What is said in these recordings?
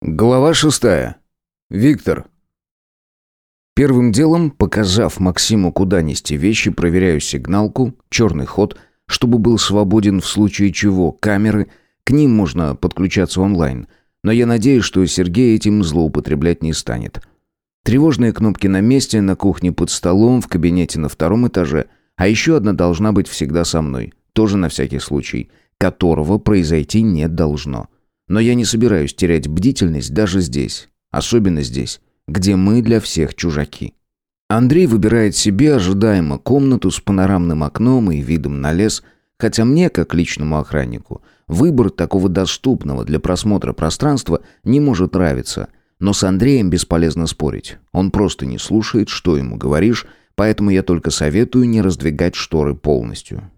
Глава шестая. Виктор. Первым делом, показав Максиму, куда нести вещи, проверяю сигналку, черный ход, чтобы был свободен в случае чего, камеры, к ним можно подключаться онлайн. Но я надеюсь, что Сергей этим злоупотреблять не станет. Тревожные кнопки на месте, на кухне под столом, в кабинете на втором этаже, а еще одна должна быть всегда со мной, тоже на всякий случай, которого произойти не должно. Но я не собираюсь терять бдительность даже здесь. Особенно здесь, где мы для всех чужаки. Андрей выбирает себе ожидаемо комнату с панорамным окном и видом на лес, хотя мне, как личному охраннику, выбор такого доступного для просмотра пространства не может нравиться. Но с Андреем бесполезно спорить. Он просто не слушает, что ему говоришь, поэтому я только советую не раздвигать шторы полностью.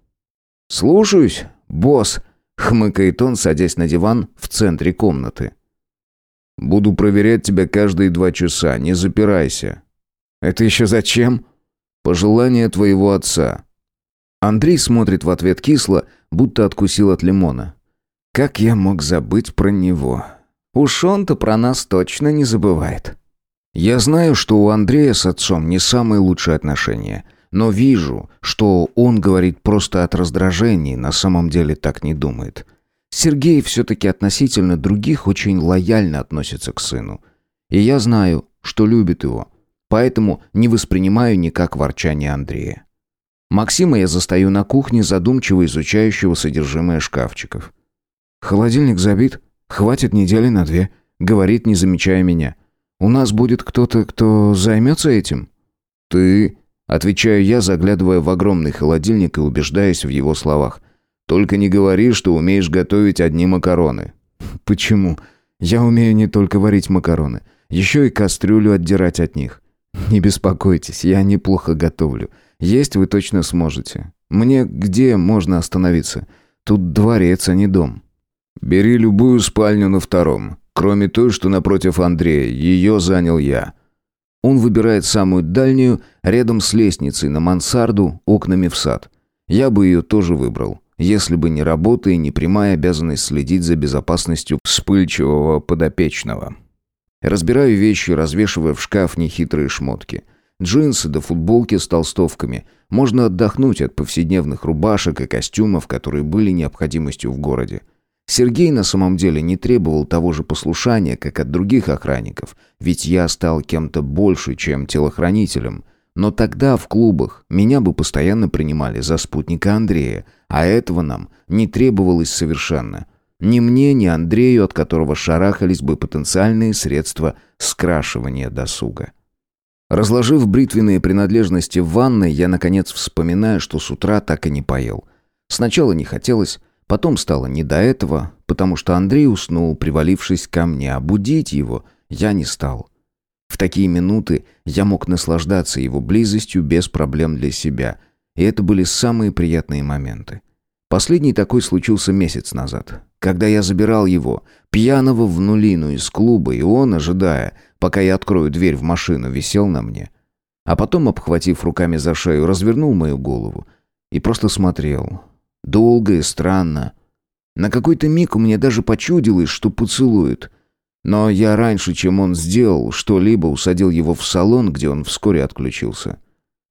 «Слушаюсь, босс», Хмыкает он, садясь на диван в центре комнаты. «Буду проверять тебя каждые два часа, не запирайся». «Это еще зачем?» «Пожелание твоего отца». Андрей смотрит в ответ кисло, будто откусил от лимона. «Как я мог забыть про него?» «Уж он-то про нас точно не забывает». «Я знаю, что у Андрея с отцом не самые лучшие отношения» но вижу, что он говорит просто от раздражения, на самом деле так не думает. Сергей все-таки относительно других очень лояльно относится к сыну. И я знаю, что любит его, поэтому не воспринимаю никак ворчание Андрея. Максима я застаю на кухне, задумчиво изучающего содержимое шкафчиков. «Холодильник забит, хватит недели на две», — говорит, не замечая меня. «У нас будет кто-то, кто займется этим?» «Ты...» Отвечаю я, заглядывая в огромный холодильник и убеждаясь в его словах. «Только не говори, что умеешь готовить одни макароны». «Почему? Я умею не только варить макароны, еще и кастрюлю отдирать от них. Не беспокойтесь, я неплохо готовлю. Есть вы точно сможете. Мне где можно остановиться? Тут дворец, а не дом». «Бери любую спальню на втором, кроме той, что напротив Андрея. Ее занял я». Он выбирает самую дальнюю, рядом с лестницей на мансарду, окнами в сад. Я бы ее тоже выбрал, если бы не работа и не прямая обязанность следить за безопасностью вспыльчивого подопечного. Разбираю вещи, развешивая в шкаф нехитрые шмотки. Джинсы да футболки с толстовками. Можно отдохнуть от повседневных рубашек и костюмов, которые были необходимостью в городе. Сергей на самом деле не требовал того же послушания, как от других охранников, ведь я стал кем-то больше, чем телохранителем. Но тогда в клубах меня бы постоянно принимали за спутника Андрея, а этого нам не требовалось совершенно. Ни мне, ни Андрею, от которого шарахались бы потенциальные средства скрашивания досуга. Разложив бритвенные принадлежности в ванной, я наконец вспоминаю, что с утра так и не поел. Сначала не хотелось, Потом стало не до этого, потому что Андрей уснул, привалившись ко мне, а будить его я не стал. В такие минуты я мог наслаждаться его близостью без проблем для себя, и это были самые приятные моменты. Последний такой случился месяц назад, когда я забирал его, пьяного в нулину из клуба, и он, ожидая, пока я открою дверь в машину, висел на мне. А потом, обхватив руками за шею, развернул мою голову и просто смотрел, Долго и странно. На какой-то миг у меня даже почудилось, что поцелует. Но я раньше, чем он сделал что-либо, усадил его в салон, где он вскоре отключился.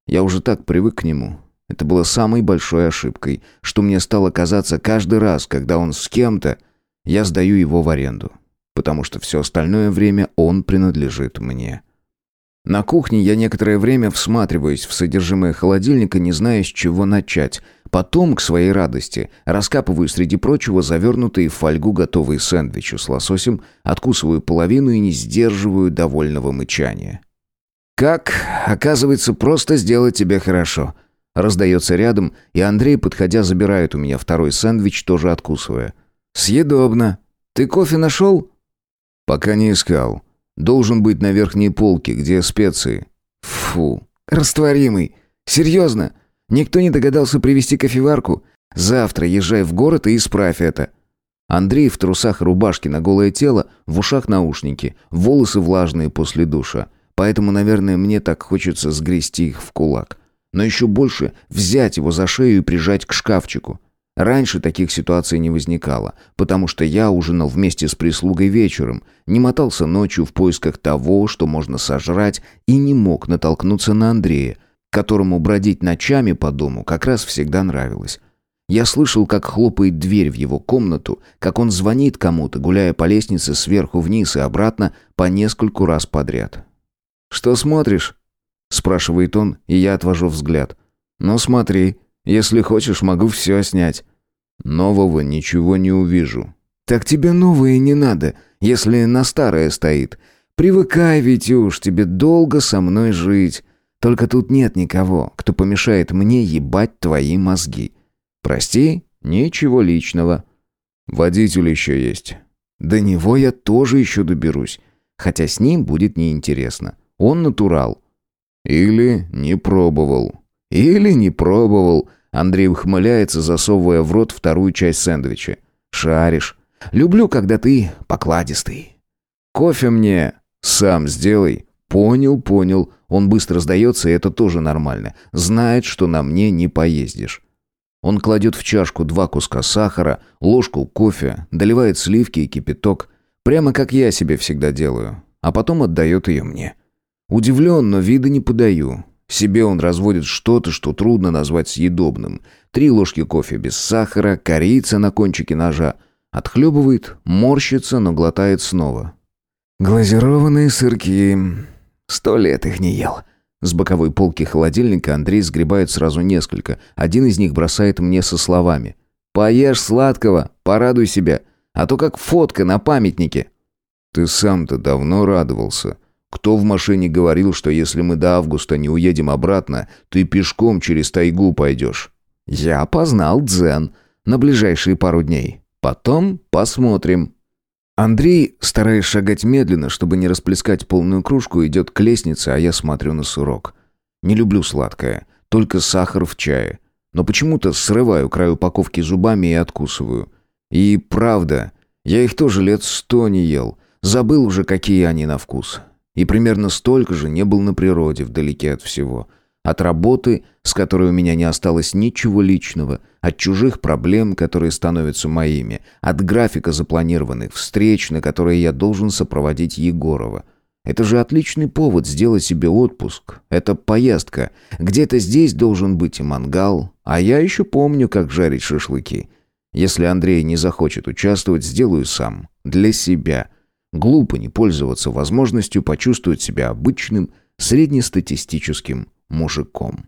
Я уже так привык к нему. Это было самой большой ошибкой, что мне стало казаться каждый раз, когда он с кем-то, я сдаю его в аренду. Потому что все остальное время он принадлежит мне. На кухне я некоторое время всматриваюсь в содержимое холодильника, не зная, с чего начать. Потом, к своей радости, раскапываю среди прочего завернутые в фольгу готовые сэндвичи с лососем, откусываю половину и не сдерживаю довольного мычания. «Как, оказывается, просто сделать тебе хорошо», Раздается рядом, и Андрей, подходя, забирает у меня второй сэндвич, тоже откусывая. «Съедобно. Ты кофе нашел?» «Пока не искал. Должен быть на верхней полке, где специи. Фу, растворимый. Серьезно? Никто не догадался привезти кофеварку? Завтра езжай в город и исправь это. Андрей в трусах и рубашке на голое тело, в ушах наушники, волосы влажные после душа. Поэтому, наверное, мне так хочется сгрести их в кулак. Но еще больше взять его за шею и прижать к шкафчику. Раньше таких ситуаций не возникало, потому что я ужинал вместе с прислугой вечером, не мотался ночью в поисках того, что можно сожрать, и не мог натолкнуться на Андрея, которому бродить ночами по дому как раз всегда нравилось. Я слышал, как хлопает дверь в его комнату, как он звонит кому-то, гуляя по лестнице сверху вниз и обратно по нескольку раз подряд. «Что смотришь?» – спрашивает он, и я отвожу взгляд. «Ну смотри, если хочешь, могу все снять». Нового ничего не увижу. Так тебе новое не надо, если на старое стоит. Привыкай, Витюш, тебе долго со мной жить. Только тут нет никого, кто помешает мне ебать твои мозги. Прости, ничего личного. Водитель еще есть. До него я тоже еще доберусь. Хотя с ним будет неинтересно. Он натурал. Или не пробовал. Или не пробовал. Андрей ухмыляется, засовывая в рот вторую часть сэндвича. «Шаришь. Люблю, когда ты покладистый. Кофе мне сам сделай». «Понял, понял». Он быстро сдается, и это тоже нормально. Знает, что на мне не поездишь. Он кладет в чашку два куска сахара, ложку кофе, доливает сливки и кипяток. Прямо как я себе всегда делаю. А потом отдает ее мне. Удивлен, но вида не подаю. Себе он разводит что-то, что трудно назвать съедобным. Три ложки кофе без сахара, корица на кончике ножа. Отхлебывает, морщится, но глотает снова. Глазированные сырки. Сто лет их не ел. С боковой полки холодильника Андрей сгребает сразу несколько. Один из них бросает мне со словами. «Поешь сладкого, порадуй себя, а то как фотка на памятнике». «Ты сам-то давно радовался», кто в машине говорил, что если мы до августа не уедем обратно, ты пешком через тайгу пойдешь? Я познал дзен на ближайшие пару дней. Потом посмотрим. Андрей, стараясь шагать медленно, чтобы не расплескать полную кружку, идет к лестнице, а я смотрю на сурок. Не люблю сладкое, только сахар в чае. Но почему-то срываю край упаковки зубами и откусываю. И правда, я их тоже лет сто не ел. Забыл уже, какие они на вкус. И примерно столько же не был на природе, вдалеке от всего. От работы, с которой у меня не осталось ничего личного, от чужих проблем, которые становятся моими, от графика запланированных встреч, на которые я должен сопроводить Егорова. Это же отличный повод сделать себе отпуск. Это поездка. Где-то здесь должен быть и мангал, а я еще помню, как жарить шашлыки. Если Андрей не захочет участвовать, сделаю сам. Для себя. Глупо не пользоваться возможностью почувствовать себя обычным, среднестатистическим мужиком.